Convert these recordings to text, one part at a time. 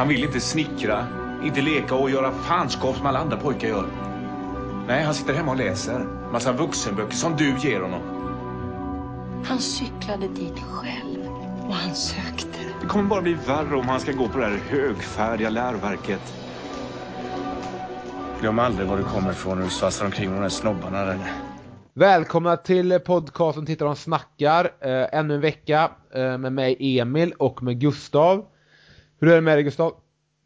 Han vill inte snickra, inte leka och göra fanskap som alla andra pojkar gör. Nej, han sitter hemma och läser. Massa vuxenböcker som du ger honom. Han cyklade dit själv och han sökte. Det kommer bara bli värre om han ska gå på det här högfärdiga läroverket. Glöm aldrig var du kommer ifrån när du svassar omkring med de där snobbarna där. Välkomna till podcasten Tittar de snackar. Eh, ännu en vecka eh, med mig Emil och med Gustav. Hur är det med dig Gustav?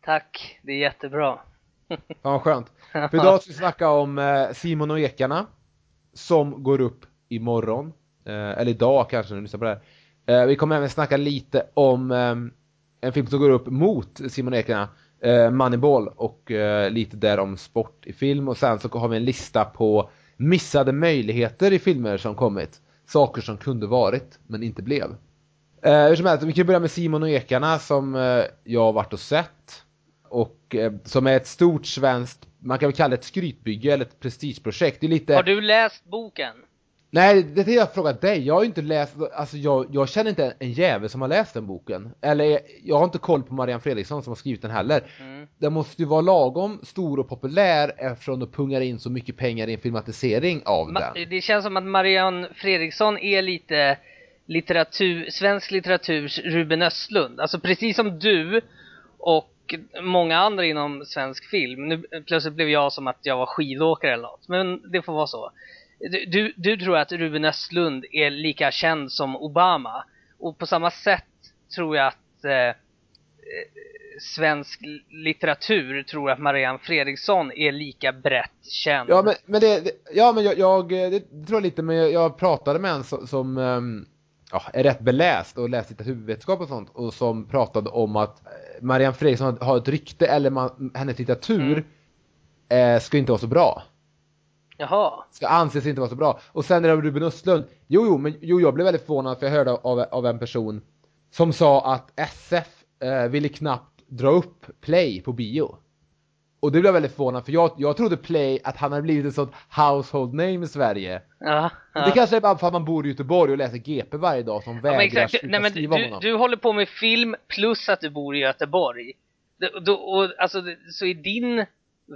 Tack, det är jättebra. Ja, skönt. För idag ska vi snacka om eh, Simon och Ekarna. Som går upp imorgon. Eh, eller idag kanske när du lyssnar på det här. Eh, vi kommer även snacka lite om en film som går upp mot Simon och Ekarna. Moneyball och lite där om sport i film. Och sen så har vi en lista på missade möjligheter i filmer som kommit. Saker som kunde varit, men inte blev. Eh, hur som helst, vi kan börja med Simon och Ekarna som eh, jag har varit och sett. Och eh, som är ett stort svenskt, man kan väl kalla det ett skrytbygge eller ett prestigeprojekt. Det är lite... Har du läst boken? Nej, det är jag frågat dig. Jag har ju inte läst, alltså jag, jag känner inte en jävel som har läst den boken. Eller jag har inte koll på Marianne Fredriksson som har skrivit den heller. Mm. Den måste ju vara lagom stor och populär eftersom de pungar in så mycket pengar i en filmatisering av Ma- den. det känns som att Marianne Fredriksson är lite litteratur, svensk litteraturs Ruben Östlund. Alltså precis som du och många andra inom svensk film. Nu plötsligt blev jag som att jag var skidåkare eller något. Men det får vara så. Du, du, tror att Ruben Östlund är lika känd som Obama. Och på samma sätt tror jag att eh, eh, svensk litteratur tror att Marianne Fredriksson är lika brett känd. Ja men, men det, det ja men jag, jag det tror jag lite men jag, jag pratade med en som, som ehm, ja, är rätt beläst och läst litteraturvetenskap och sånt och som pratade om att eh, Marianne Fredriksson har ett rykte eller man, hennes litteratur eh, ska inte vara så bra. Jaha. Ska anses inte vara så bra. Och sen är det Ruben Östlund. Jo, jo, men jo, jag blev väldigt förvånad för jag hörde av, av en person som sa att SF eh, ville knappt dra upp Play på bio. Och det blev jag väldigt förvånad för jag, jag trodde Play att han hade blivit ett sånt household name i Sverige. Ja, ja. Det kanske är bara för att man bor i Göteborg och läser GP varje dag som Ja, vägrar exakt. Nej, men skriva du, honom. du håller på med film plus att du bor i Göteborg. Du, du, och, alltså, så i din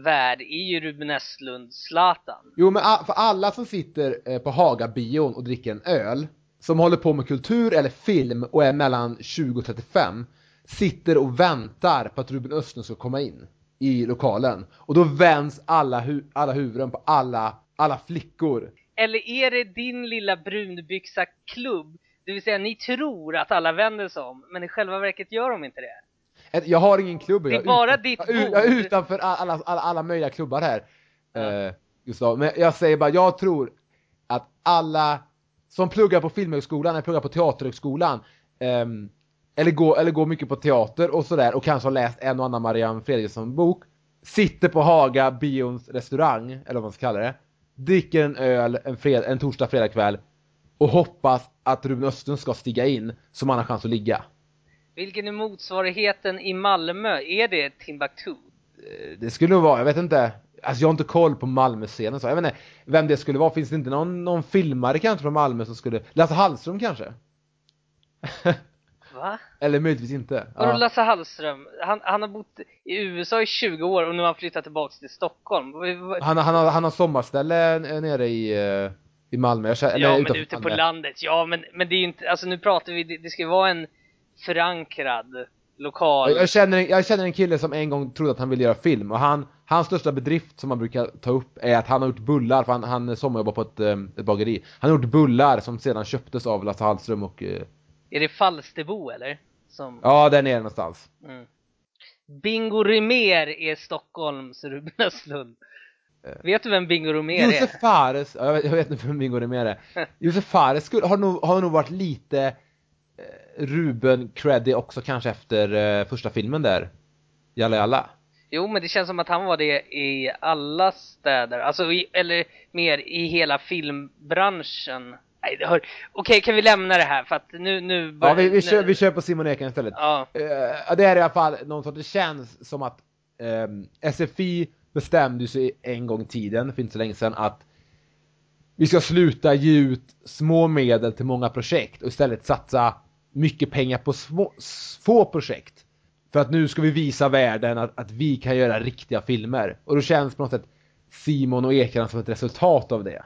värld är ju Ruben Östlund Zlatan. Jo men för alla som sitter eh, på Haga-bion och dricker en öl, som håller på med kultur eller film och är mellan 20 och 35, sitter och väntar på att Ruben Östlund ska komma in i lokalen. Och då vänds alla, hu- alla huvuden på alla, alla flickor. Eller är det din lilla brunbyxa klubb? Det vill säga ni tror att alla vänder sig om, men i själva verket gör de inte det. Jag har ingen klubb. Det är jag bara utan- ditt är- jag är bord. utanför alla, alla, alla möjliga klubbar här. Eh, Gustav. Men jag säger bara, jag tror att alla som pluggar på filmhögskolan eller pluggar på teaterhögskolan ehm, eller, går, eller går mycket på teater och sådär och kanske har läst en och annan Marianne Fredriksson bok sitter på Haga bions restaurang, eller vad man ska kalla det dricker en öl en, fred, en torsdag fredagkväll och hoppas att Ruben Östlund ska stiga in så man har chans att ligga. Vilken är motsvarigheten i Malmö? Är det Timbuktu? Eh, Det skulle vara, jag vet inte. Alltså jag har inte koll på Malmö-scenen så jag vet inte vem det skulle vara. Finns det inte någon, någon filmare kanske från Malmö som skulle... Lasse Hallström kanske? Va? Eller möjligtvis inte. Vadå Ja. Lasse Hallström? Han, han har bott i USA i 20 år och nu har han flyttat tillbaks till Stockholm. Han, han, har, han har sommarställe eh, nere i, eh, i Malmö. Jag eller Ja men ute på Malmö. landet, ja men, men det är ju inte, alltså nu pratar vi, det, det ska ju vara en förankrad lokal. Jag, jag, känner, en- jag känner en kille som en gång trodde att han ville göra film och han, hans största bedrift som man brukar ta upp är att han har gjort bullar, för han, han sommarjobbar på ett, eh, ett bageri. Han har gjort bullar som sedan köptes av Lasse Hallström och... eh, Är det Falsterbo eller? Som, Ja, där nere någonstans. mm. Bingo Rimér är Stockholms Ruben Östlund. Vet du vem Bingo Rimér är? Josef Fares, ja, jag vet, jag vet inte vem Bingo Rimér är. Josef Fares skulle, har, nog, har nog varit lite eh, Ruben creddy också kanske efter eh, första filmen där. Jalla jalla. Jo men det känns som att han var det i alla städer, alltså i, eller mer i hela filmbranschen. Nej, hör... Okej, kan vi lämna det här för att nu, nu Ja, börjar- vi, vi, kör, vi kör på Simon Ekan istället. Ja, Eh, det är i alla fall någon sorts, det känns som att ehm, SFI bestämde sig en gång i tiden, för inte så länge sedan, att vi ska sluta ge ut små medel till många projekt och istället satsa mycket pengar på små, få projekt. För att nu ska vi visa världen att, att vi kan göra riktiga filmer. Och då känns på något sätt Simon och Ekrand som ett resultat av det.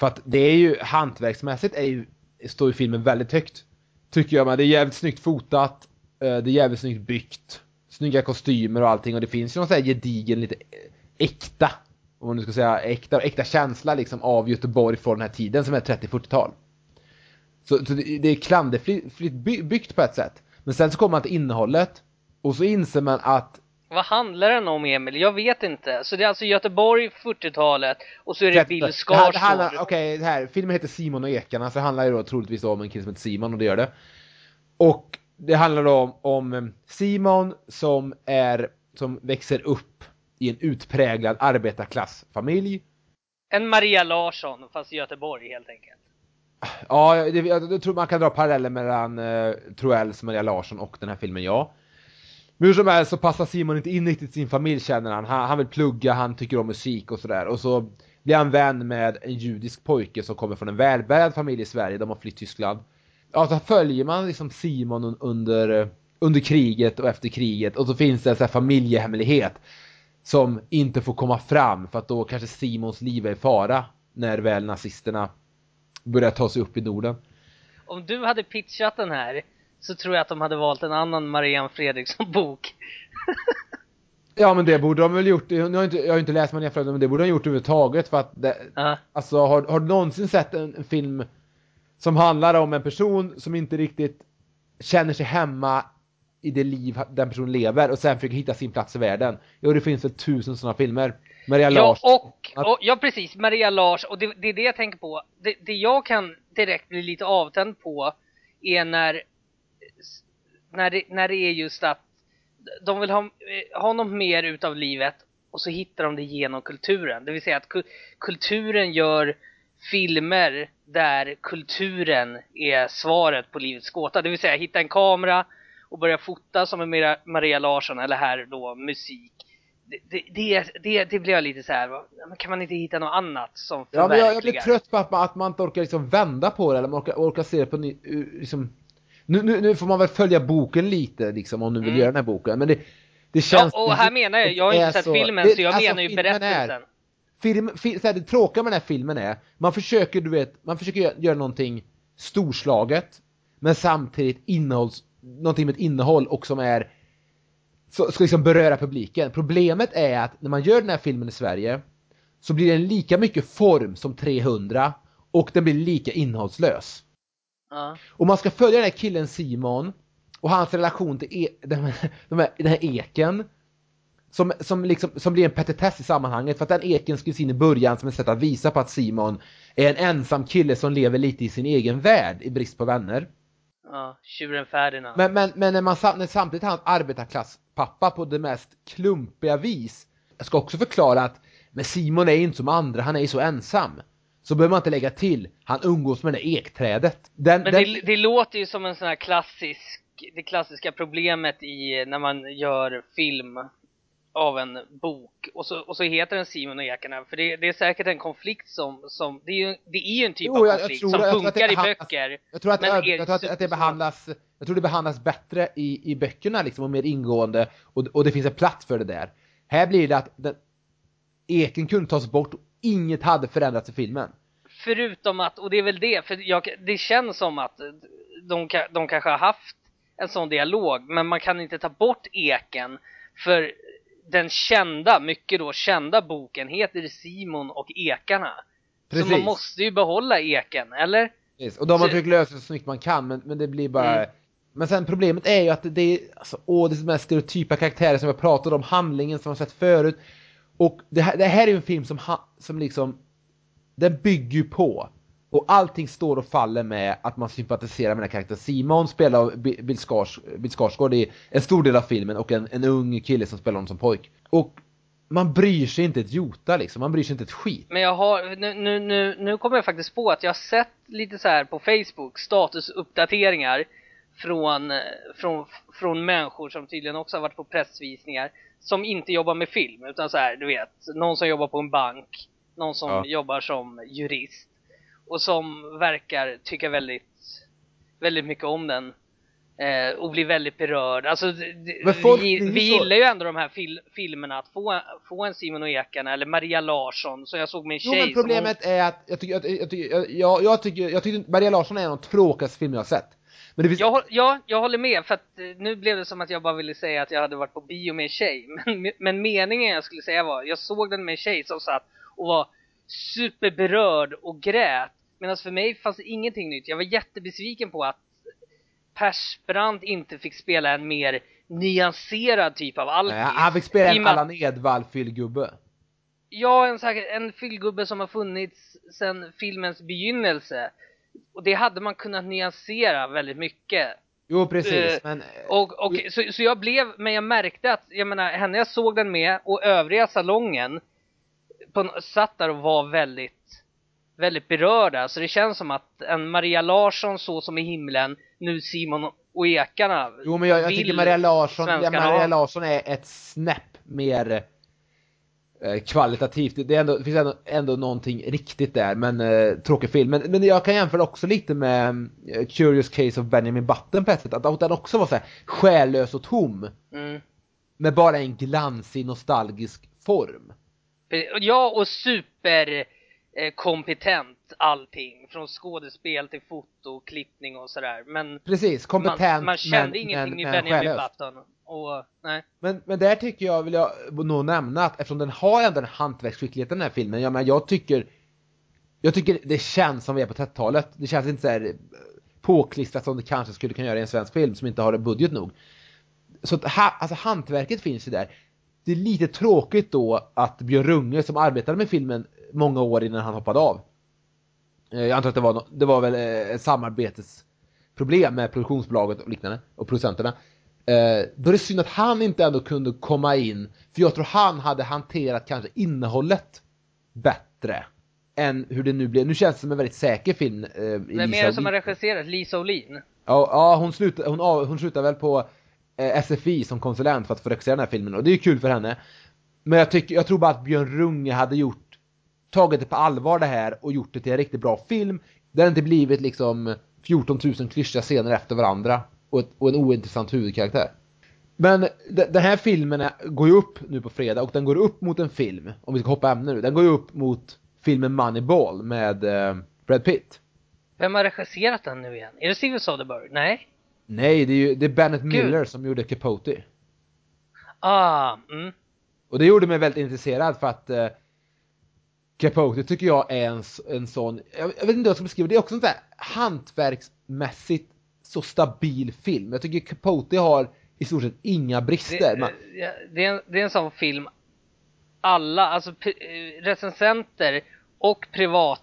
För att det är ju hantverksmässigt är ju, står ju filmen väldigt högt. Tycker jag, men det är jävligt snyggt fotat. Eh, det är jävligt snyggt byggt. Snygga kostymer och allting och det finns ju någon sån här gedigen, lite äkta, om man nu ska säga äkta, äkta känsla liksom av Göteborg från den här tiden som är 30-40-tal. Så, så det, är klanderfritt byggt på ett sätt. Men sen så kommer man till innehållet och så inser man att vad handlar den om Emil? Jag vet inte. Så det är alltså Göteborg 40-talet och så är det Bill Skarsgård. Okej, det här, filmen heter Simon och Ekarna, så det handlar ju då troligtvis om en kille som heter Simon och det gör det. Och det handlar då om, om eh, Simon som är, som växer upp i en utpräglad arbetarklassfamilj. En Maria Larsson fast i Göteborg helt enkelt. Ja, det, jag, jag tror man kan dra paralleller mellan eh, Troells Maria Larsson och den här filmen, ja. Men hur som helst så passar Simon inte in riktigt i sin familj känner han. han. Han vill plugga, han tycker om musik och sådär. Och så blir han vän med en judisk pojke som kommer från en välbärgad familj i Sverige. De har flytt Tyskland. Ja, så följer man liksom Simon under, under kriget och efter kriget. Och så finns det en sån här familjehemlighet som inte får komma fram för att då kanske Simons liv är i fara när väl nazisterna börjar ta sig upp i Norden. Om du hade pitchat den här så tror jag att de hade valt en annan Marianne Fredriksson-bok. Ja men det borde de väl gjort, jag har inte, jag har inte läst Maria Fredriksson men det borde de gjort överhuvudtaget för att det, Ja. Alltså har, har du någonsin sett en, en film som handlar om en person som inte riktigt känner sig hemma i det liv den personen lever och sen försöker hitta sin plats i världen? Jo det finns väl tusen sådana filmer. Maria Ja, Larsson. och, och, ja precis, Maria Lars, och det, det är det jag tänker på. Det, det jag kan direkt bli lite avtänd på är när, när, det, när det är just att de vill ha, eh, ha något mer utav livet och så hittar de det genom kulturen. Det vill säga att ku- kulturen gör filmer där kulturen är svaret på livets gåta. Det vill säga hitta en kamera och börja fota som en Maria- Larsson eller här då musik. Det, det, det, det, blir jag lite så här. kan man inte hitta något annat som Ja men jag, jag blir förverkligar? trött på att man, att man inte orkar liksom vända på det eller man orkar, orkar se det på ny, liksom nu, nu, nu får man väl följa boken lite liksom om du vill Mm. göra den här boken men det, det Ja, känns och här menar jag, jag har inte sett så- filmen det- så jag alltså, menar ju filmen är- berättelsen. film, film, så här, det tråkiga med den här filmen är, man försöker du vet, man försöker göra, göra någonting storslaget, men samtidigt innehålls, någonting med ett innehåll och som är, så, ska liksom beröra publiken. Problemet är att när man gör den här filmen i Sverige, så blir den lika mycket form som 300 och den blir lika innehållslös. Ja. Och man ska följa den här killen Simon och hans relation till e den, här, de här, den här eken. Som, som, liksom, som blir en petitess i sammanhanget för att den eken skrivs in i början som ett sätt att visa på att Simon är en ensam kille som lever lite i sin egen värld i brist på vänner. Ja, tjuren Ferdinand. Men, men, men när man när samtidigt hans arbetarklasspappa på det mest klumpiga vis jag ska också förklara att men Simon är ju inte som andra, han är ju så ensam. Så behöver man inte lägga till, han umgås med det där ekträdet. Den, Men den, det, det låter ju som en sån här klassisk, det klassiska problemet i när man gör film av en bok och så, och så heter den Simon och ekarna. För det, det är säkert en konflikt som, som det, är ju, det är ju en typ Jo, av jag- jag konflikt tror- som jag tror det funkar i behandlas- böcker. Jag tror att, jag, jag tror att, att det behandlas jag tror det behandlas bättre i, i böckerna liksom och mer ingående och, och det finns en plats för det där. Här blir det att den, eken kunde tas bort inget hade förändrats i filmen. Förutom att, och det är väl det, för jag, det känns som att de, de kanske har haft en sån dialog, men man kan inte ta bort eken för den kända, mycket då kända boken heter Simon och ekarna. Precis. Så man måste ju behålla eken, eller? Precis. Och de har Så- försökt lösa så snyggt man kan men, men det blir bara Mm. Men sen problemet är ju att det är alltså, åh, det är de här stereotypa karaktärer som jag pratade om, handlingen som jag sett förut. Och det här, det här är ju en film som, ha, som liksom Den bygger ju på och allting står och faller med att man sympatiserar med den här karaktären. Simon spelar av Bill, Skars, Bill Skarsgård i en stor del av filmen och en, en ung kille som spelar honom som pojk. Och man bryr sig inte ett jota liksom, man bryr sig inte ett skit. Men jag har, nu, nu, nu, nu kommer jag faktiskt på att jag har sett lite så här på Facebook statusuppdateringar från, eh, från, från människor som tydligen också har varit på pressvisningar som inte jobbar med film utan så här, du vet, någon som jobbar på en bank, någon som Ja. jobbar som jurist och som verkar tycka väldigt, väldigt mycket om den. Eh, och blir väldigt berörd. Alltså, folk vi, vi gillar ju ändå de här fil filmerna, att få, få en Simon och Ekarna eller Maria Larsson som jag såg med en Jo tjej men problemet är att jag tycker, jag, jag, jag, jag tycker, jag tycker Maria Larsson är en av de tråkigaste filmer jag har sett. Men det finns, jag, ja, jag håller med för att eh, nu blev det som att jag bara ville säga att jag hade varit på bio med en tjej. Men, men meningen jag skulle säga var, jag såg den med en tjej som satt och var superberörd och grät. Medan för mig fanns det ingenting nytt. Jag var jättebesviken på att Persbrandt inte fick spela en mer nyanserad typ av alkis. Nej, han fick spela en Allan Edwall fyllgubbe. Ja, en, en fyllgubbe som har funnits sedan filmens begynnelse. Och det hade man kunnat nyansera väldigt mycket. Jo precis, Eh, men... Och, och så, så jag blev, men jag märkte att, jag menar, henne jag såg den med och övriga salongen på, satt där och var väldigt, väldigt berörda. Så det känns som att en Maria Larsson så som i himlen, nu Simon och Ekarna Jo men jag, jag tycker Maria Larsson, ja, Maria. Larsson är ett snäpp mer eh, kvalitativt. Det, ändå, det finns ändå, ändå någonting riktigt där, men eh, tråkig film. Men, men jag kan jämföra också lite med eh, Curious Case of Benjamin Button på ett sätt. Att den också var så här själlös och tom. Mm. Med bara en glansig nostalgisk form. För- Ja, och super eh, kompetent allting. Från skådespel till foto, klippning och sådär. Men Precis, kompetent man, man kände men, ingenting men, i men Benjamin själlös. Button. Och, nej. Men, men där tycker jag, vill jag nog nämna att eftersom den har ändå den hantverksskickligheten den här filmen, ja men jag tycker Jag tycker det känns som vi är på 30-talet. Det känns inte så här eh, påklistrat som det kanske skulle kunna göra i en svensk film som inte har en budget nog. Så att ha, alltså hantverket finns ju där. Det är lite tråkigt då att Björn Runge som arbetade med filmen många år innan han hoppade av. Eh, Jag antar att det var, det var väl eh, ett samarbetesproblem med produktionsbolaget och liknande och producenterna. Eh, då är det synd att han inte ändå kunde komma in, för jag tror han hade hanterat kanske innehållet bättre än hur det nu blev. Nu känns det som en väldigt säker film. Eh, Vem är det som har regisserat? Lisa Olin? Ja, ja hon, slutar, hon, hon slutar väl på eh, SFI som konsulent för att få regissera den här filmen och det är ju kul för henne. Men jag, tycker, jag tror bara att Björn Runge hade gjort, tagit det på allvar det här och gjort det till en riktigt bra film. Det hade inte blivit liksom 14 000 klyschiga scener efter varandra och, ett, och en ointressant huvudkaraktär. Men de- den här filmen går ju upp nu på fredag och den går upp mot en film, om vi ska hoppa ämne nu, den går ju upp mot filmen Moneyball med eh, Brad Pitt. Vem har regisserat den nu igen? Är det Steven Soderbergh? Nej? Nej, det är ju det är Bennett Gud. Miller som gjorde Capote. Ah, mm. Och det gjorde mig väldigt intresserad för att eh, Capote tycker jag är en, en sån, jag, vet inte hur jag ska beskriva det, är också en sån där hantverksmässigt så stabil film. Jag tycker Capote har i stort sett inga brister. Det, det, är en, det är en sån film alla, alltså eh, recensenter och privat,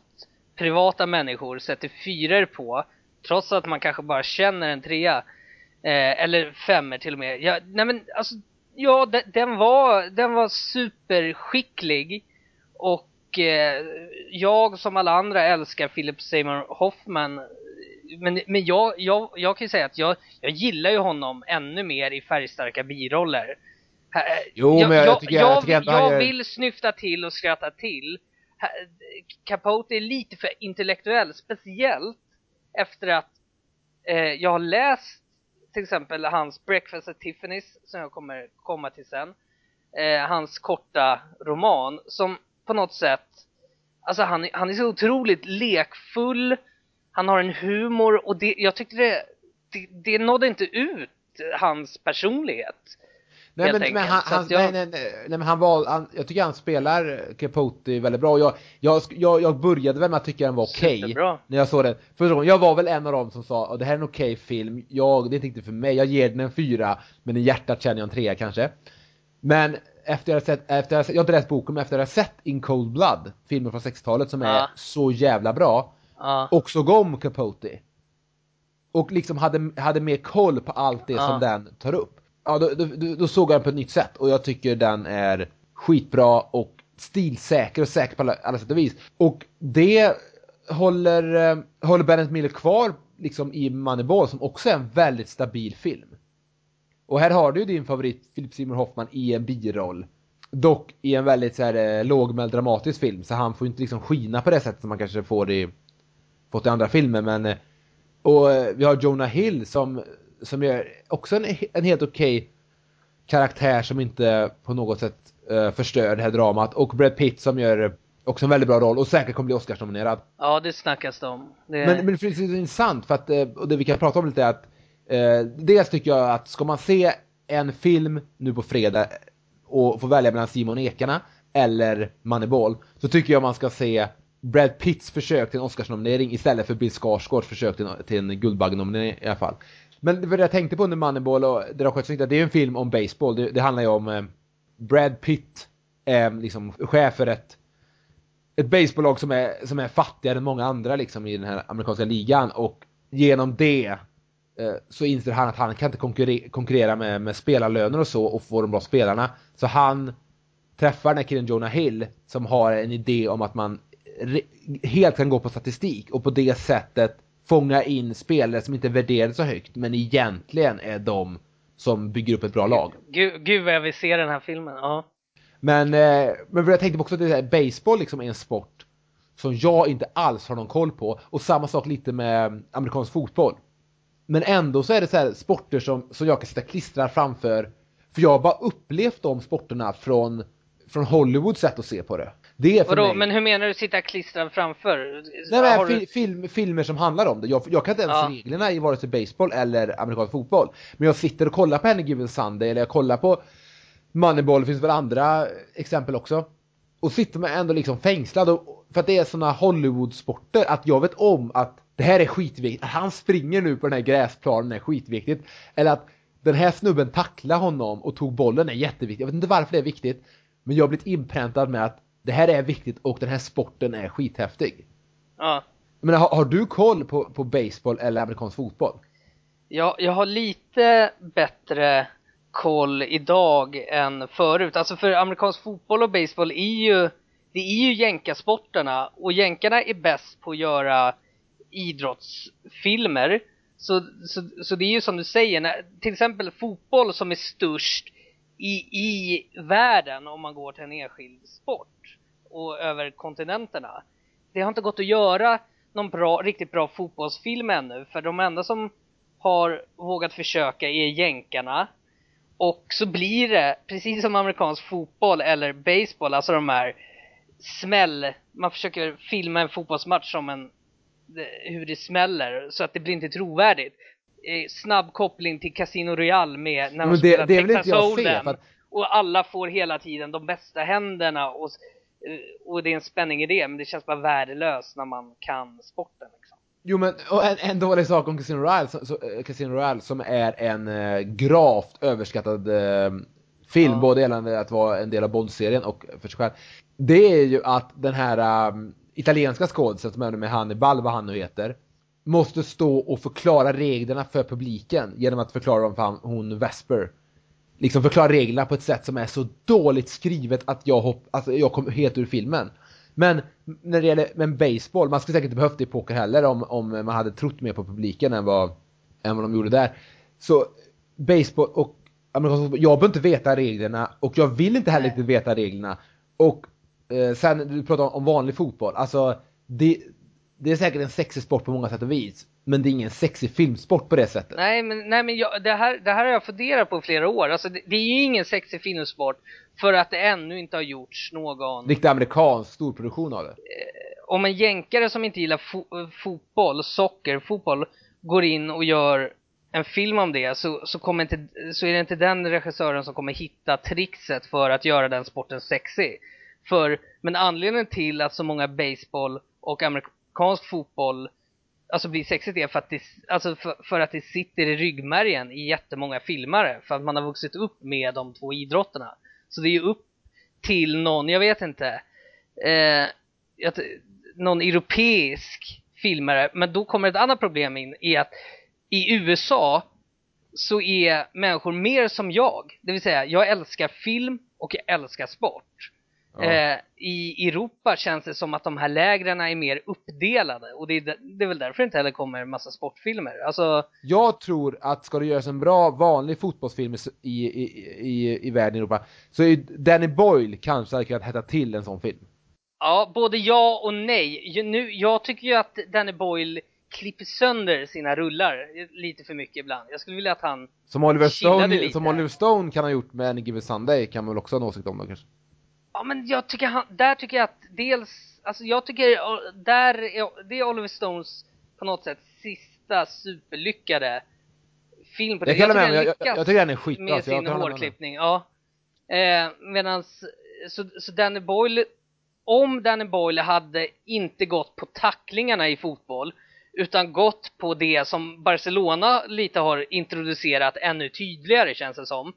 privata människor sätter fyror på trots att man kanske bara känner en trea eh, eller femmer till och med. Ja, nej men alltså, ja de, den var, den var superskicklig och eh, jag som alla andra älskar Philip Seymour Hoffman men, men jag, jag, jag kan ju säga att jag, jag gillar ju honom ännu mer i färgstarka biroller. Ha- Jo, jag, men jag- jag, jag tycker- jag tycker ändå han jag gör- vill snyfta till och skratta till. Capote är lite för intellektuell, speciellt efter att eh, jag har läst till exempel hans Breakfast at Tiffany's som jag kommer komma till sen. Eh, hans korta roman som på något sätt, alltså han, han är så otroligt lekfull, han har en humor och det, jag tyckte det, det, det nådde inte ut hans personlighet. nej, men, men han, han, jag- nej, nej, nej, nej, men han var, han, jag tycker han spelar Capote väldigt bra. Jag, jag, jag, jag började väl med att tycka den var okej. Superbra. När jag såg den. Första gången, jag var väl en av dem som sa att det här är en okej film. Jag, det är inte riktigt för mig. Jag ger den en fyra. Men i hjärtat känner jag en trea kanske. Men efter jag, sett, efter jag, sett, jag har inte läst boken, men efter jag sett In Cold Blood, filmen från 60-talet som är så jävla bra, och såg om Capote. Och liksom hade, hade mer koll på allt det som den tar upp. Ja, då, då, då, då såg jag den på ett nytt sätt och jag tycker den är skitbra och stilsäker och säker på alla, alla sätt och vis. Och det håller, eh, håller Bennett Miller kvar liksom i Moneyball som också är en väldigt stabil film. Och här har du ju din favorit Philip Seymour Hoffman i en biroll. Dock i en väldigt så här, eh, lågmäld dramatisk film så han får ju inte liksom skina på det sättet som man kanske får i fått i andra filmer men eh, och eh, vi har Jonah Hill som som gör också en, en helt okej karaktär som inte på något sätt uh, förstör det här dramat och Brad Pitt som gör också en väldigt bra roll och säkert kommer bli Oscarsnominerad. Ja, det snackas det om. Det... Men, men det är intressant för att, och det vi kan prata om lite är att eh, dels tycker jag att ska man se en film nu på fredag och få välja mellan Simon Ekarna eller Moneyball så tycker jag man ska se Brad Pitts försök till en Oscarsnominering istället för Bill Skarsgårds försök till, till en Guldbaggenominering i alla fall. Men det jag tänkte på under Moneyball och det har skett det är en film om baseball. Det, det handlar ju om eh, Brad Pitt är liksom chef för ett ett baseballlag som är, som är fattigare än många andra liksom i den här amerikanska ligan och genom det så inser han att han kan inte konkurrera, konkurrera med, med spelarlöner och så och få de bra spelarna. Så han träffar den här killen Jonah Hill som har en idé om att man helt kan gå på statistik och på det sättet fånga in spelare som inte värderas så högt men egentligen är de som bygger upp ett bra lag. Gud, gud vad jag vill se den här filmen, ja. Men, eh, men jag tänkte också att det här, baseball liksom är en sport som jag inte alls har någon koll på. Och samma sak lite med amerikansk fotboll. Men ändå så är det så här sporter som, som jag kan sitta klistrad framför. För jag har bara upplevt de sporterna från, från Hollywoods sätt att se på det. Det är för Vadå, mig... men hur menar du sitta klistrad framför? Nej men du... film, filmer som handlar om det. Jag, jag kan inte ens ja. reglerna i vare sig baseball eller amerikansk fotboll. Men jag sitter och kollar på Any Given Sunday eller jag kollar på Moneyball, det finns väl andra exempel också. Och sitter man ändå liksom fängslad och, för att det är såna Hollywood-sporter att jag vet om att det här är skitviktigt. Att han springer nu på den här gräsplanen är skitviktigt. Eller att den här snubben tacklade honom och tog bollen är jätteviktigt. Jag vet inte varför det är viktigt. Men jag har blivit inpräntad med att det här är viktigt och den här sporten är skithäftig. Ja. Men har, har du koll på, på baseball eller amerikansk fotboll? Ja, jag har lite bättre koll idag än förut. Alltså för amerikansk fotboll och baseball är ju, det är ju jänkasporterna och jänkarna är bäst på att göra idrottsfilmer. Så, så, så det är ju som du säger, när, till exempel fotboll som är störst i, i världen om man går till en enskild sport och över kontinenterna. Det har inte gått att göra någon bra, riktigt bra fotbollsfilm ännu för de enda som har vågat försöka är jänkarna och så blir det, precis som amerikansk fotboll eller baseball, alltså de här smäll, man försöker filma en fotbollsmatch som en, hur det smäller så att det blir inte trovärdigt. Eh, snabb koppling till Casino Royale med när de spelar det Texas Hold'em. Att... Och alla får hela tiden de bästa händerna och, eh, och det är en spänning i det, men det känns bara värdelöst när man kan sporten. Liksom. Jo men en, en dålig sak om Casino Royale, så, så, eh, Casino Royale som är en eh, gravt överskattad eh, film, ja. både gällande att vara en del av Bond-serien och för sig själv. Det är ju att den här um, italienska skådisen som är med Hannibal, vad han nu heter, måste stå och förklara reglerna för publiken genom att förklara dem för hon Vesper. Liksom förklara reglerna på ett sätt som är så dåligt skrivet att jag hopp, alltså jag kom helt ur filmen. Men när det gäller men baseball, man skulle säkert inte behövt det i poker heller om, om man hade trott mer på publiken än vad, än vad de gjorde där. Så baseball och jag behöver inte veta reglerna och jag vill inte heller inte veta reglerna. Och sen, du pratar om, vanlig fotboll, alltså det, det är säkert en sexig sport på många sätt och vis. Men det är ingen sexig filmsport på det sättet. Nej men, nej, men jag, det, här, det här har jag funderat på i flera år. Alltså det, det är ju ingen sexig filmsport för att det ännu inte har gjorts någon... Riktig amerikansk storproduktion av det. Eh, om en jänkare som inte gillar fo fotboll, socker, fotboll, går in och gör en film om det så, så, kommer inte, så är det inte den regissören som kommer hitta trixet för att göra den sporten sexig. För, men anledningen till att så många baseball och amerikansk fotboll alltså blir sexigt är för att det, alltså för, för, att det sitter i ryggmärgen i jättemånga filmare. För att man har vuxit upp med de två idrotterna. Så det är ju upp till någon, jag vet inte, eh, någon europeisk filmare. Men då kommer ett annat problem in i att i USA så är människor mer som jag. Det vill säga, jag älskar film och jag älskar sport. Ja. Eh, I Europa känns det som att de här lägren är mer uppdelade och det är, det är väl därför det inte heller kommer en massa sportfilmer. Alltså... Jag tror att ska det göras en bra vanlig fotbollsfilm i, i, i, i världen i Europa så är Danny Boyle kanske hade kunnat hetta till en sån film. Ja, både ja och nej. Nu, jag tycker ju att Danny Boyle klipper sönder sina rullar lite för mycket ibland. Jag skulle vilja att han Som Oliver Stone, lite. som Oliver Stone kan ha gjort med Any Given Sunday kan man väl också ha en åsikt om då kanske? Ja men jag tycker han, där tycker jag att dels, alltså jag tycker, där är, det är Oliver Stones på något sätt sista superlyckade film på det. Jag med tycker om, jag, jag, jag tycker den är skitbra. med så jag sin med hårklippning, ja. Eh, medans, så, så Danny Boyle, om Danny Boyle hade inte gått på tacklingarna i fotboll, utan gått på det som Barcelona lite har introducerat ännu tydligare känns det som,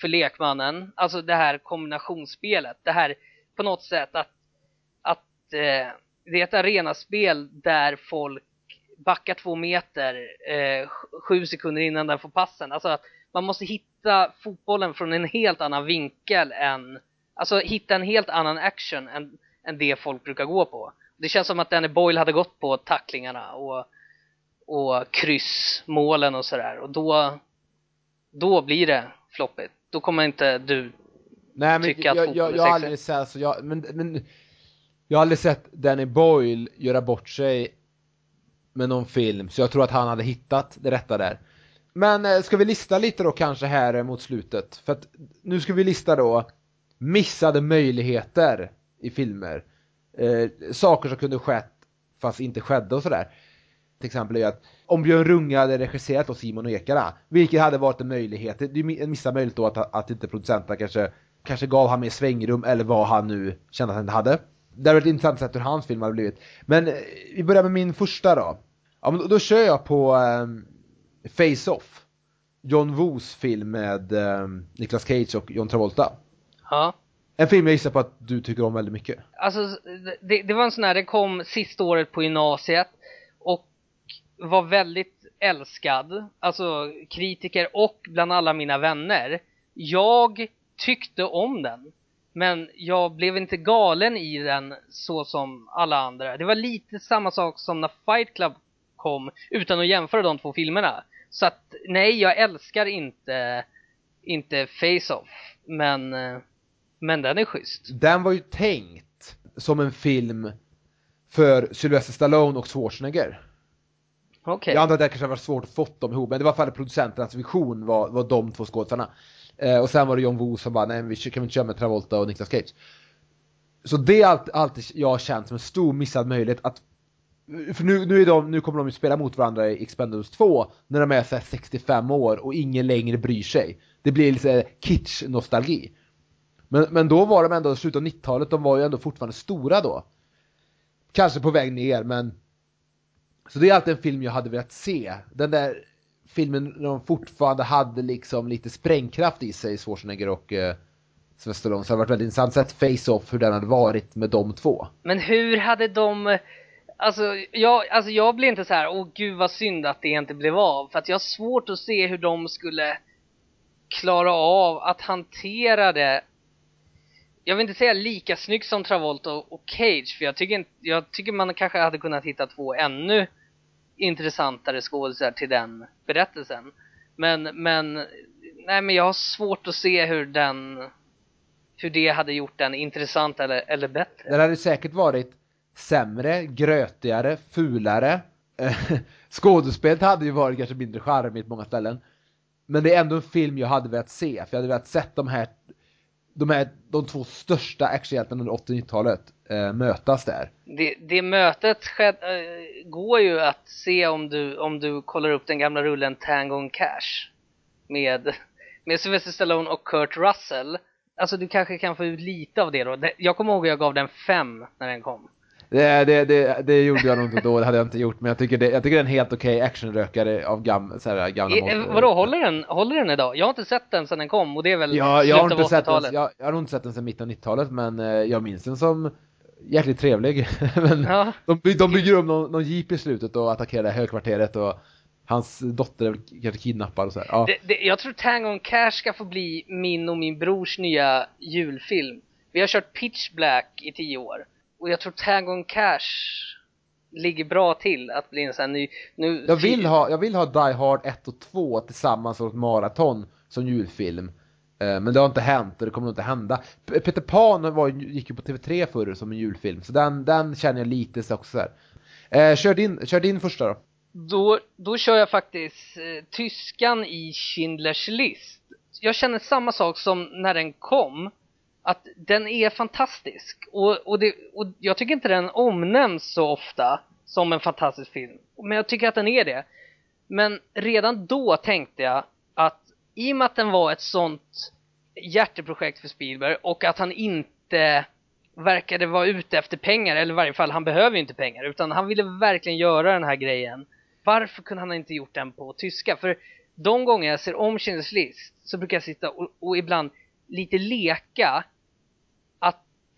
för lekmannen. Alltså det här kombinationsspelet, det här på något sätt att, att eh, det är ett arenaspel där folk backar två meter eh, sju sekunder innan den får passen. Alltså att man måste hitta fotbollen från en helt annan vinkel än, alltså hitta en helt annan action än, än det folk brukar gå på. Det känns som att Danny Boyle hade gått på tacklingarna och, och kryssmålen och sådär och då, då blir det floppigt. Då kommer inte du Nej men tycka att jag, fotboll jag, är jag har sexigt. aldrig sett så jag, men, men jag har aldrig sett Danny Boyle göra bort sig med någon film, så jag tror att han hade hittat det rätta där. Men eh, ska vi lista lite då kanske här eh, mot slutet? För att nu ska vi lista då missade möjligheter i filmer. Eh, saker som kunde skett fast inte skedde och sådär. Till exempel är ju att om Björn Runge hade regisserat då Simon och Ekarna, vilket hade varit en möjlighet, det är en missad möjlighet då att, att inte producenterna kanske, kanske gav han mer svängrum eller vad han nu kände att han inte hade. Det hade varit intressant att se hur hans film hade blivit. Men eh, vi börjar med min första då. Ja men då, då kör jag på ehm, Face-Off. John Woos film med ehm, Nicolas Cage och John Travolta. Ja. En film jag gissar på att du tycker om väldigt mycket. Alltså, det, det var en sån här, det kom sista året på gymnasiet och var väldigt älskad, alltså kritiker och bland alla mina vänner. Jag tyckte om den, men jag blev inte galen i den så som alla andra. Det var lite samma sak som när Fight Club kom, utan att jämföra de två filmerna. Så att, nej, jag älskar inte, inte Face-Off, men, men den är schysst. Den var ju tänkt som en film för Sylvester Stallone och Schwarzenegger. Okay. Jag antar att det kanske var varit svårt att få dem ihop, men det var i alla fall producenternas vision var, var de två skådespelarna. Eh, och sen var det John Woo som bara, nej vi kan vi inte köra med Travolta och Nicolas Cage. Så det är allt, alltid jag har känt som en stor missad möjlighet att för nu, nu, är de, nu kommer de ju spela mot varandra i Expendables 2 när de är såhär 65 år och ingen längre bryr sig. Det blir lite kitsch-nostalgi. Men, men då var de ändå, i slutet av 90-talet, de var ju ändå fortfarande stora då. Kanske på väg ner, men så det är alltid en film jag hade velat se. Den där filmen när de fortfarande hade liksom lite sprängkraft i sig, Schwarzenegger och eh, Sylvester Stallone. Så det hade varit väldigt intressant att se Face-Off, hur den hade varit med de två. Men hur hade de, alltså jag, alltså jag blir inte så här, åh gud vad synd att det inte blev av. För att jag har svårt att se hur de skulle klara av att hantera det jag vill inte säga lika snyggt som Travolta och Cage, för jag tycker, inte, jag tycker man kanske hade kunnat hitta två ännu intressantare skådisar till den berättelsen. Men, men, nej men jag har svårt att se hur den, hur det hade gjort den intressant eller, eller bättre. Den hade säkert varit sämre, grötigare, fulare. Skådespelet hade ju varit kanske mindre charmigt på många ställen. Men det är ändå en film jag hade velat se, för jag hade velat sett de här de här, de två största actionhjältarna under 80 90-talet eh, mötas där. Det, det mötet sked, äh, går ju att se om du, om du kollar upp den gamla rullen Tango and Cash med, med Sylvester Stallone och Kurt Russell. Alltså du kanske kan få ut lite av det då. Jag kommer ihåg att jag gav den fem när den kom. Det, det, det, det gjorde jag nog inte då, det hade jag inte gjort, men jag tycker det, jag tycker det är en helt okej actionrökare av gam, så här, gamla E, mått. vadå, håller den, håller den idag? Jag har inte sett den sedan den kom och det är väl Ja, jag har inte sett den, 80-talet. jag, jag har nog inte sett den sedan mitten av 90-talet, men eh, jag minns den som jäkligt trevlig. men Ja. de, de bygger upp någon, någon jeep i slutet och attackerar det här högkvarteret och hans dotter är kanske kidnappad och så. Ja. Det, det, jag tror Tango and Cash ska få bli min och min brors nya julfilm. Vi har kört Pitch Black i tio år. Och jag tror Tango and Cash ligger bra till att bli en sån här ny... Nu, Jag vill ha, jag vill ha Die Hard 1 och 2 tillsammans och ett maraton som julfilm. Eh, Men det har inte hänt och det kommer inte hända. Peter Pan var, gick ju på TV3 förr som en julfilm, så den, den känner jag lite så också så här. Eh, kör, din, kör din första då. Då, då kör jag faktiskt eh, tyskan i Schindler's list. Jag känner samma sak som när den kom. Att den är fantastisk. Och, och, det, och jag tycker inte den omnämns så ofta som en fantastisk film. Men jag tycker att den är det. Men redan då tänkte jag att i och med att den var ett sånt hjärteprojekt för Spielberg och att han inte verkade vara ute efter pengar, eller i varje fall han behöver ju inte pengar, utan han ville verkligen göra den här grejen. Varför kunde han inte gjort den på tyska? För de gånger jag ser om Schindler's list så brukar jag sitta och, och ibland lite leka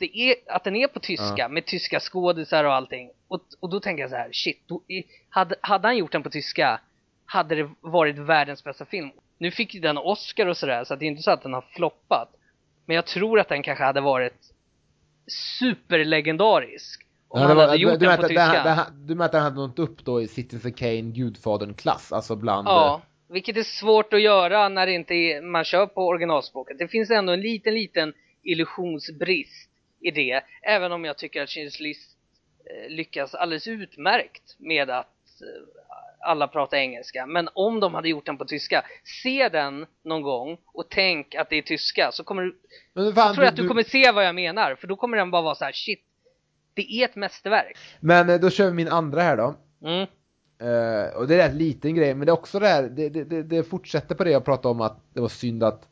det är, att den är på tyska Ja. med tyska skådisar och allting. Och, och då tänker jag så här, shit, då, i- hade, hade han gjort den på tyska hade det varit världens bästa film. Nu fick ju den Oscar och sådär, så att det är inte så att den har floppat. Men jag tror att den kanske hade varit superlegendarisk. Om Ja, han var- hade gjort du, den på tyska. det- det- du menar att den hade nått upp då i Citizen Kane, Gudfadern-klass, alltså bland... Ja, vilket är svårt att göra när inte är, man kör på originalspråket. Det finns ändå en liten, liten illusionsbrist i det. Även om jag tycker att Schindler's List eh, lyckas alldeles utmärkt med att eh, alla pratar engelska. Men om de hade gjort den på tyska, se den någon gång och tänk att det är tyska så kommer du, Men fan, jag tror att du kommer se vad jag menar. För då kommer den bara vara så här: shit, det är ett mästerverk. Men eh, då kör vi min andra här då. Mm. Eh, och det är en liten grej, men det är också det här, det, det, det, fortsätter på det jag pratade om att det var synd att,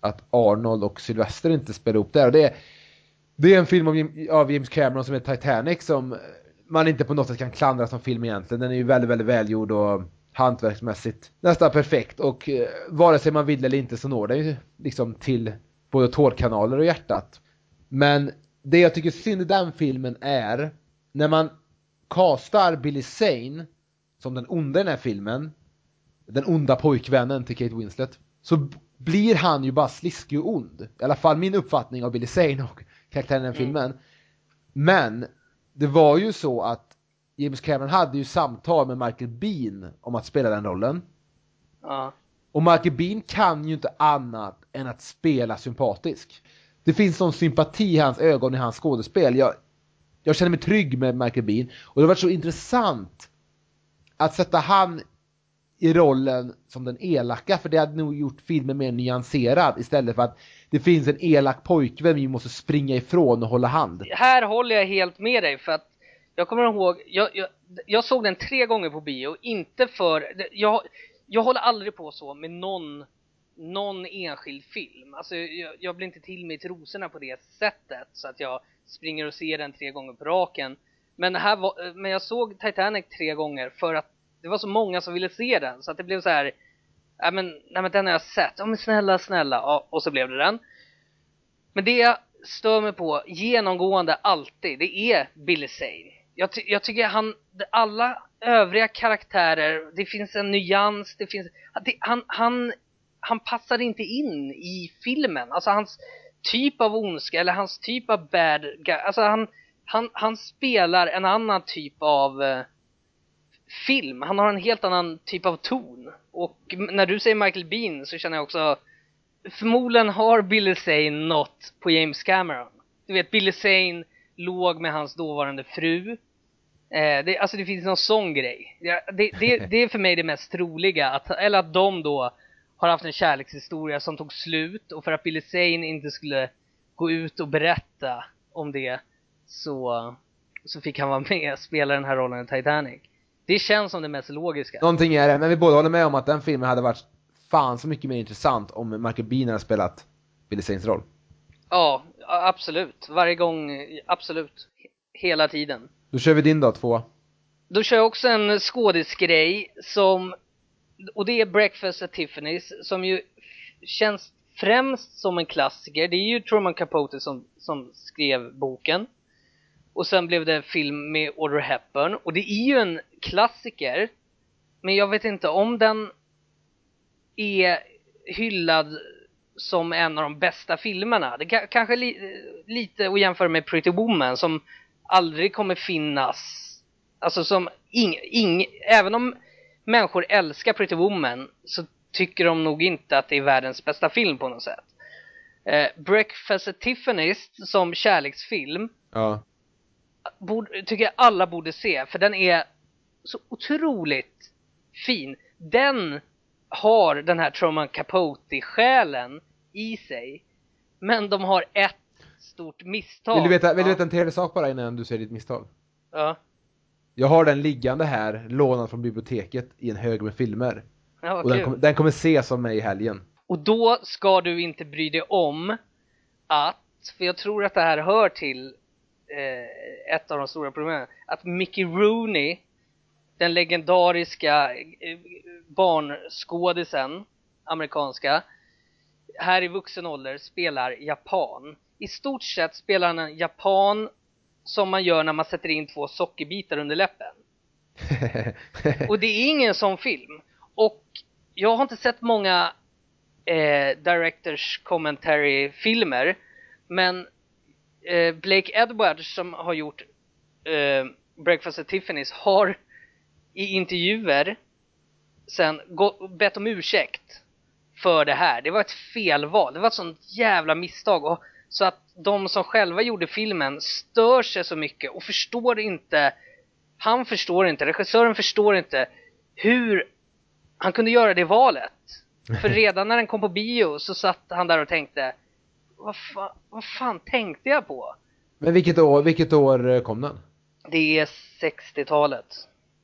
att Arnold och Sylvester inte spelade ihop där. Och det, är, det är en film av, Jim- av James Cameron som heter Titanic som man inte på något sätt kan klandra som film egentligen. Den är ju väldigt, väldigt välgjord och hantverksmässigt nästan perfekt och eh, vare sig man vill eller inte så når den ju liksom till både tårkanaler och hjärtat. Men det jag tycker är synd i den filmen är när man castar Billy Zane som den onda i den här filmen, den onda pojkvännen till Kate Winslet, så blir han ju bara sliskig och ond. I alla fall min uppfattning av Billy Zane och karaktären i den Mm. filmen. Men det var ju så att James Cameron hade ju samtal med Michael Bean om att spela den rollen. Ja. Och Michael Bean kan ju inte annat än att spela sympatisk. Det finns sån sympati i hans ögon i hans skådespel. Jag, jag känner mig trygg med Michael Bean. Och det har varit så intressant att sätta han i rollen som den elaka, för det hade nog gjort filmen mer nyanserad istället för att det finns en elak pojkvän vi måste springa ifrån och hålla hand. här håller jag helt med dig för att jag kommer ihåg, jag, jag, jag såg den tre gånger på bio, inte för, jag, jag håller aldrig på så med någon, någon enskild film. Alltså jag, jag blir inte till mig i trosorna på det sättet så att jag springer och ser den tre gånger på raken. Men, här var, men jag såg Titanic tre gånger för att det var så många som ville se den så att det blev så här. Nej men, nej men den har jag sett, ja men snälla snälla, ja, och så blev det den. Men det jag stör mig på genomgående alltid, det är Billy Zane. Jag, ty- jag tycker han, alla övriga karaktärer, det finns en nyans, det finns, det, han, han, han passar inte in i filmen. Alltså hans typ av ondska eller hans typ av bad guy, alltså han, han, han spelar en annan typ av eh, film. Han har en helt annan typ av ton. Och när du säger Michael Bean så känner jag också förmodligen har Billy Zane något på James Cameron. Du vet, Billy Zane låg med hans dåvarande fru. Eh, det, alltså det finns någon sån grej. Det, det, det är för mig det mest troliga, att, eller att de då har haft en kärlekshistoria som tog slut och för att Billy Zane inte skulle gå ut och berätta om det så, så fick han vara med och spela den här rollen i Titanic. Det känns som det mest logiska. Någonting är det, men vi båda håller med om att den filmen hade varit fan så mycket mer intressant om Michael Bean hade spelat Billy Zanes roll. Ja, absolut. Varje gång, absolut. Hela tiden. Då kör vi din då, två. Då kör jag också en skådisgrej som, och det är Breakfast at Tiffany's, som ju känns främst som en klassiker. Det är ju Truman Capote som, som skrev boken. Och sen blev det en film med Audrey Hepburn. Och det är ju en klassiker. Men jag vet inte om den är hyllad som en av de bästa filmerna. Det kanske li, lite att jämföra med Pretty Woman som aldrig kommer finnas. Alltså som ing, ing, även om människor älskar Pretty Woman så tycker de nog inte att det är världens bästa film på något sätt. Eh, Breakfast at Tiffany's som kärleksfilm Ja borde, tycker jag alla borde se, för den är så otroligt fin. Den har den här Truman Capote-själen i sig. Men de har ett stort misstag. Vill du veta, vill du veta en trevlig sak bara innan du säger ditt misstag? Ja. Jag har den liggande här, lånad från biblioteket i en hög med filmer. Ja, Och den kommer, den kommer ses av mig i helgen. Och då ska du inte bry dig om att, för jag tror att det här hör till eh, ett av de stora problemen, att Mickey Rooney, den legendariska eh, barnskådisen, amerikanska, här i vuxen ålder spelar japan. I stort sett spelar han en japan som man gör när man sätter in två sockerbitar under läppen. Och det är ingen sån film. Och jag har inte sett många eh, directors commentary filmer men eh, Blake Edwards som har gjort eh, Breakfast at Tiffany's har i intervjuer sen gå, bett om ursäkt för det här. Det var ett felval, det var ett sånt jävla misstag. Och, så att de som själva gjorde filmen stör sig så mycket och förstår inte, han förstår inte, regissören förstår inte hur han kunde göra det valet. För redan när den kom på bio så satt han där och tänkte vad fan, vad fan tänkte jag på? Men vilket år, vilket år eh, kom den? Det är 60-talet.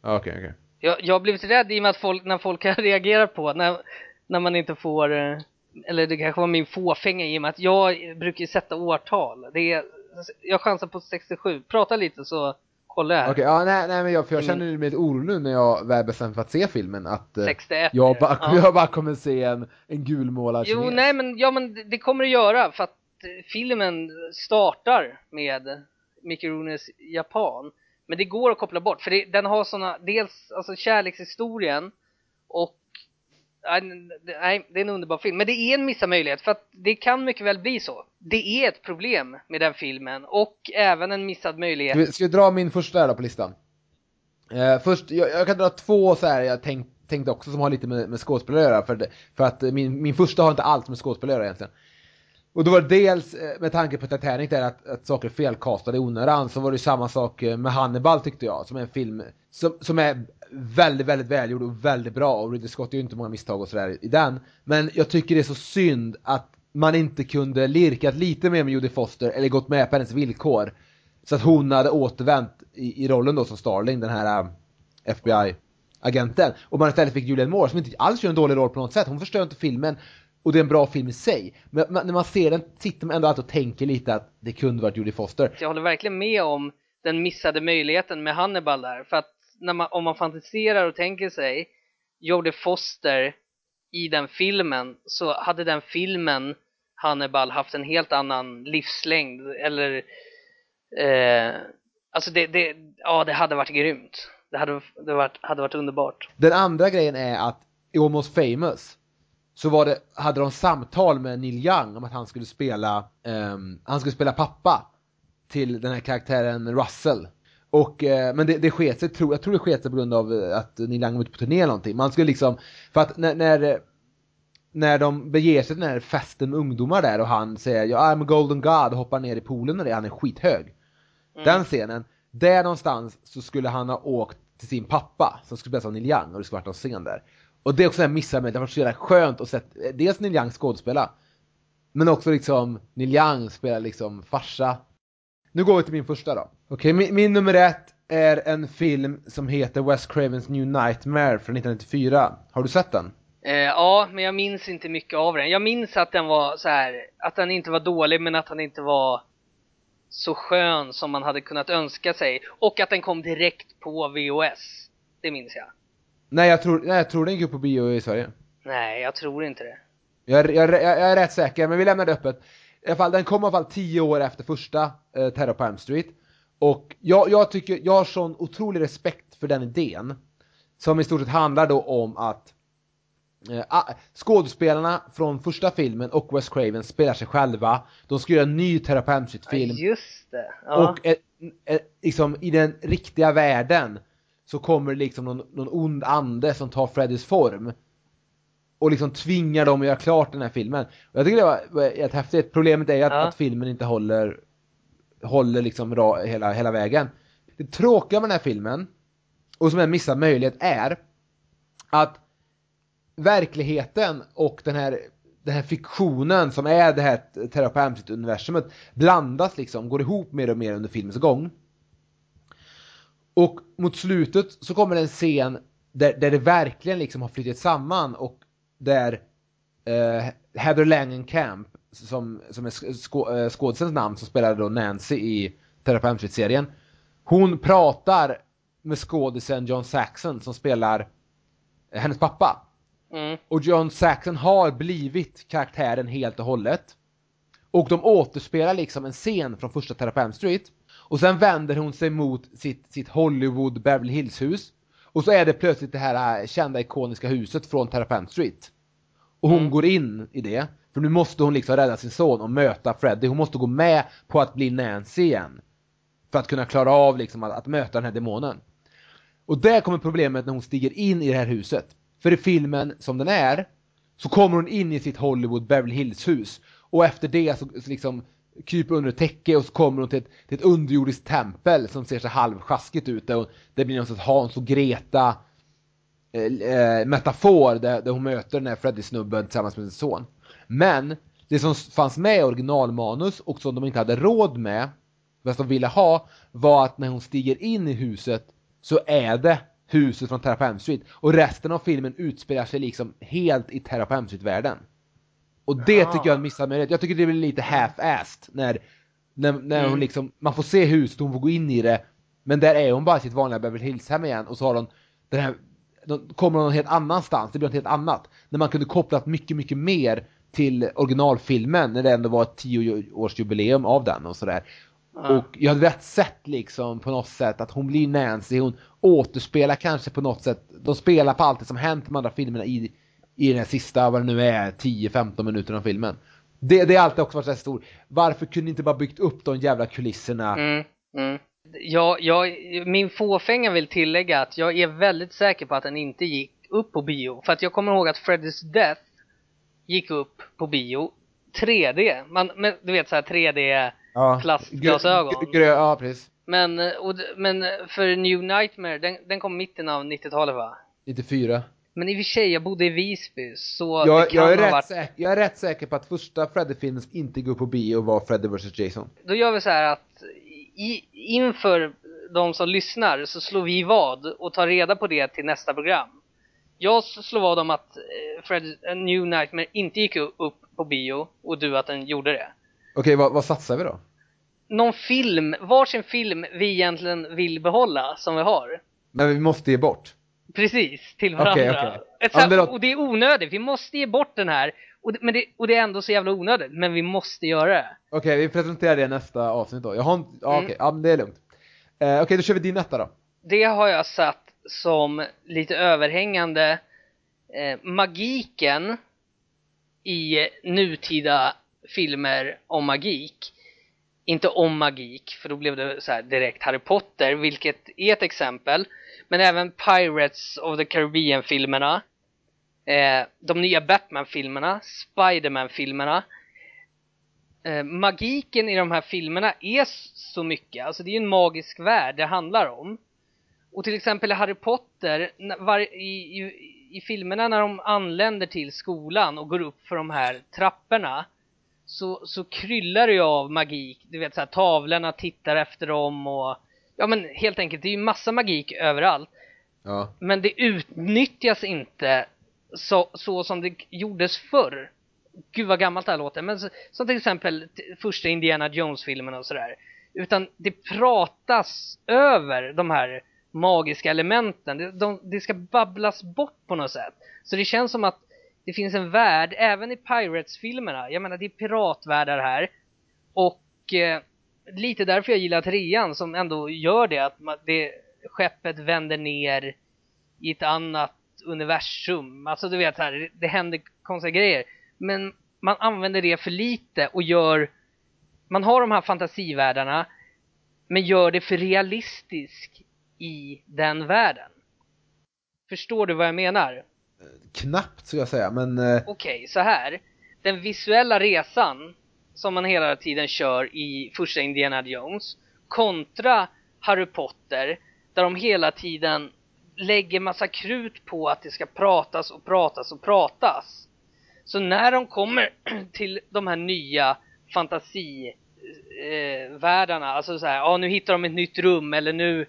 Ja, Okej, okej. Jag, jag har blivit rädd i och med att folk, när folk har reagerat på när, när man inte får, eh, eller det kanske var min fåfänga i och med att jag brukar sätta årtal. Det är, jag chansar på 67. Prata lite så kollar jag. här. Okej, ja nej, nej men jag, för jag Mm. känner mig lite orolig nu när jag väl bestämt för att se filmen att eh, 61. jag, bara, Ja. jag bara kommer se en, en gulmålad Jo, kines. nej men, ja men det- det kommer det göra för att eh, filmen startar med Mickey Rooneys Japan. Men det går att koppla bort för det, den har såna, dels alltså kärlekshistorien och nej, det är en underbar film. Men det är en missad möjlighet för att det kan mycket väl bli så. Det är ett problem med den filmen och även en missad möjlighet. Ska vi, dra min första här då på listan? Eh, först, jag, jag kan dra två så här jag tänk, tänkte också som har lite med, med skådespelare att göra, för, för att min, min första har inte alls med skådespelare att göra egentligen. Och då var det dels eh, med tanke på Titanic där att, att saker är felkastade i onödan, så var det ju samma sak eh, med Hannibal tyckte jag, som är en film som, som är väldigt, väldigt välgjord och väldigt bra och Ridley Scott gör ju inte många misstag och sådär i den. Men jag tycker det är så synd att man inte kunde lirkat lite mer med Jodie Foster eller gått med på hennes villkor. Så att hon hade återvänt i, i rollen då som Starling, den här eh, FBI-agenten. Och man istället fick Julianne Moore som inte alls gör en dålig roll på något sätt. Hon förstör inte filmen och det är en bra film i sig. Men när man ser den sitter man ändå alltid och tänker lite att det kunde varit Jodie Foster. Jag håller verkligen med om den missade möjligheten med Hannibal där. För att man, om man fantiserar och tänker sig Jodie Foster i den filmen så hade den filmen Hannibal haft en helt annan livslängd eller eh, alltså det, det, ja det hade varit grymt. Det hade, det varit, hade varit underbart. Den andra grejen är att i Almost famous så var det, hade de samtal med Neil Young om att han skulle spela, um, han skulle spela pappa till den här karaktären Russell. Och, eh, men det, det sket sig, tror, jag tror det sket sig på grund av eh, att Neil Young var ute på turné eller någonting. Man skulle liksom, för att när, när, eh, när de beger sig till den här festen med ungdomar där och han säger ja, I'm a golden god och hoppar ner i poolen och det, han är skithög. Den scenen, där någonstans så skulle han ha åkt till sin pappa som skulle spelas av Neil Young och det skulle varit någon scen där. Och det är också en missad med det varit så jävla skönt att se dels Neil Young skådespela men också liksom Neil Young spela liksom farsa. Nu går vi till min första då. Okej, min, min nummer ett är en film som heter Wes Cravens New Nightmare från 1994. Har du sett den? Eh, ja, men jag minns inte mycket av den. Jag minns att den var så här, att den inte var dålig men att den inte var så skön som man hade kunnat önska sig. Och att den kom direkt på VOS. Det minns jag. Nej, jag tror, nej, jag tror den gick upp på bio i Sverige. Nej, jag tror inte det. Jag, är- jag, är- jag är rätt säker, men vi lämnar det öppet. I alla fall, den kom i alla fall tio år efter första eh, Terror på Elm Street. Och jag, jag tycker, jag har sån otrolig respekt för den idén. Som i stort sett handlar då om att eh, skådespelarna från första filmen och Wes Craven spelar sig själva. De ska göra en ny Terror på Elm Street film. Ja, just det. Ja. Och eh, eh, liksom i den riktiga världen så kommer det liksom någon, någon ond ande som tar Freddys form. Och liksom tvingar dem att göra klart den här filmen. Och jag tycker det var, helt häftigt. Problemet är ju att, Ja. att filmen inte håller håller liksom ra, hela, hela vägen. Det tråkiga med den här filmen, och som är en missad möjlighet, är att verkligheten och den här, den här fiktionen som är det här Terra universumet blandas liksom, går ihop mer och mer under filmens gång. Och mot slutet så kommer en scen där, där det verkligen liksom har flyttat samman och där eh, Heather Langenkamp som, som är skå, äh, skådisens namn som spelade då Nancy i Terra serien Hon pratar med skådisen John Saxon som spelar hennes pappa. Mm. Och John Saxon har blivit karaktären helt och hållet. Och de återspelar liksom en scen från första Terra Street. Och sen vänder hon sig mot sitt, sitt Hollywood Beverly Hills hus. Och så är det plötsligt det här äh, kända ikoniska huset från Terra Street. Och hon mm. går in i det. För nu måste hon liksom rädda sin son och möta Freddy. Hon måste gå med på att bli Nancy igen. För att kunna klara av liksom att, att möta den här demonen. Och där kommer problemet när hon stiger in i det här huset. För i filmen som den är så kommer hon in i sitt Hollywood Beverly Hills hus. Och efter det så, så liksom kryper under ett täcke och så kommer hon till ett, till ett underjordiskt tempel som ser så halvsjaskigt ut. Och det blir någon sorts Hans och Greta eh, eh, metafor där, där hon möter den här Freddy-snubben tillsammans med sin son. Men det som fanns med i originalmanus och som de inte hade råd med, vad de ville ha, var att när hon stiger in i huset så är det huset från Terra Street och resten av filmen utspelar sig liksom helt i Terra Street-världen. Och det ja. tycker jag är en missad möjlighet. Jag tycker det blir lite half-assed när, när, när mm. hon liksom, man får se huset, hon får gå in i det, men där är hon bara i sitt vanliga Beverly Hills-hem igen och så har hon den här, de kommer någon helt annanstans, det blir något helt annat. När man kunde kopplat mycket, mycket mer till originalfilmen när det ändå var ett tioårsjubileum av den och sådär. Mm. Och jag hade rätt sett liksom på något sätt att hon blir Nancy, hon återspelar kanske på något sätt, de spelar på allt det som hänt med andra filmerna i, i den här sista, vad det nu är, 10-15 minuterna av filmen. Det, det har alltid också varit så stor. Varför kunde ni inte bara byggt upp de jävla kulisserna? Mm, mm. Jag, jag, min fåfänga vill tillägga att jag är väldigt säker på att den inte gick upp på bio. För att jag kommer ihåg att Freddy's Death gick upp på bio 3D. Man, men, du vet så här 3D ja, plastglasögon. ja, precis. Men, och, men för New Nightmare, den, den kom mitten av 90-talet va? 94. Men i och för sig, jag bodde i Visby så jag, det kan jag är, rätt varit... säker, jag är rätt säker på att första Freddy-filmen inte går på bio var Freddy vs Jason. Då gör vi så här att i, inför de som lyssnar så slår vi vad och tar reda på det till nästa program. Jag slår vad om att eh, Fred A New Nightmare inte gick upp på bio och du att den gjorde det. Okej, vad, vad satsar vi då? Någon film, varsin film vi egentligen vill behålla som vi har. Men vi måste ge bort? Precis, till varandra. Okay, okay. Ett, låter... Och det är onödigt, vi måste ge bort den här. Och det, men det, och det är ändå så jävla onödigt, men vi måste göra det. Okej, okay, vi presenterar det i nästa avsnitt då. Jag har inte, ja, mm. okej, ja, det är lugnt. Eh, okej, då kör vi din etta då. Det har jag satt som lite överhängande eh, magiken i nutida filmer om magik. Inte om magik, för då blev det så direkt Harry Potter, vilket är ett exempel. Men även Pirates of the Caribbean-filmerna, eh, de nya Batman-filmerna, Spiderman-filmerna. Eh, magiken i de här filmerna är så mycket, alltså det är ju en magisk värld det handlar om. Och till exempel i Harry Potter, var, i, i, i filmerna när de anländer till skolan och går upp för de här trapporna så, så kryllar det ju av magik. Du vet såhär tavlorna tittar efter dem och ja men helt enkelt, det är ju massa magik överallt. Ja. Men det utnyttjas inte så, så som det gjordes förr. Gud vad gammalt det här låter, men så, som till exempel första Indiana Jones-filmen och sådär. Utan det pratas över de här magiska elementen. Det, de, det ska babblas bort på något sätt. Så det känns som att det finns en värld, även i Pirates-filmerna. Jag menar, det är piratvärldar här. Och eh, lite därför jag gillar trean som ändå gör det, att man, det, skeppet vänder ner i ett annat universum. Alltså du vet här, det, det händer konstiga grejer. Men man använder det för lite och gör, man har de här fantasivärldarna men gör det för realistiskt i den världen. Förstår du vad jag menar? Knappt skulle jag säga, men... Eh... Okej, okay, så här. Den visuella resan som man hela tiden kör i första Indiana Jones kontra Harry Potter där de hela tiden lägger massa krut på att det ska pratas och pratas och pratas. Så när de kommer till de här nya fantasivärldarna, eh, alltså så här, ja nu hittar de ett nytt rum eller nu,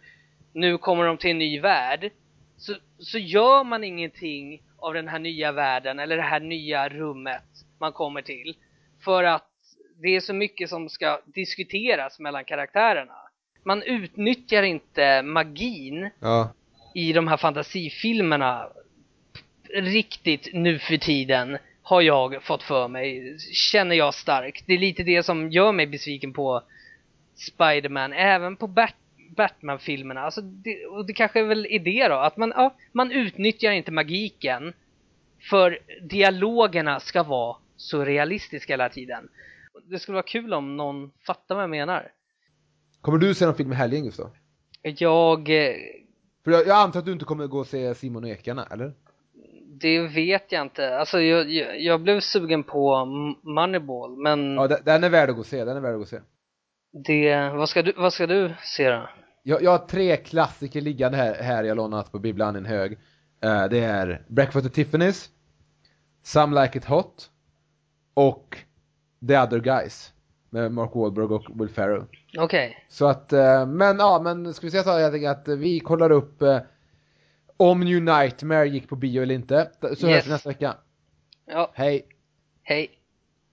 nu kommer de till en ny värld. Så, så gör man ingenting av den här nya världen eller det här nya rummet man kommer till. För att det är så mycket som ska diskuteras mellan karaktärerna. Man utnyttjar inte magin Ja. i de här fantasifilmerna riktigt nu för tiden har jag fått för mig, känner jag starkt. Det är lite det som gör mig besviken på Spiderman, även på Bat Batman-filmerna. Alltså det, och det kanske väl är det då, att man, ja, man utnyttjar inte magiken för dialogerna ska vara så realistiska hela tiden. Det skulle vara kul om någon fattar vad jag menar. Kommer du se någon film i helgen Gustav? Jag, eh, För jag, jag antar att du inte kommer gå och se Simon och Ekarna, eller? det vet jag inte. Alltså jag, jag, jag blev sugen på Moneyball, men Ja, den, den är värd att gå och se, den är värd att gå och se. det, vad ska du, vad ska du se då? Jag, jag har tre klassiker liggande här, här jag lånat på bibblan i en hög. Eh, det är Breakfast at Tiffany's, Some Like It Hot och The Other Guys med Mark Wahlberg och Will Ferrell. Okej, Så att, eh, men ja, men ska vi säga så här, jag tänker att vi kollar upp eh, om New Nightmare gick på bio eller inte. Så hörs Yes. vi nästa vecka. ja, Hej! hej.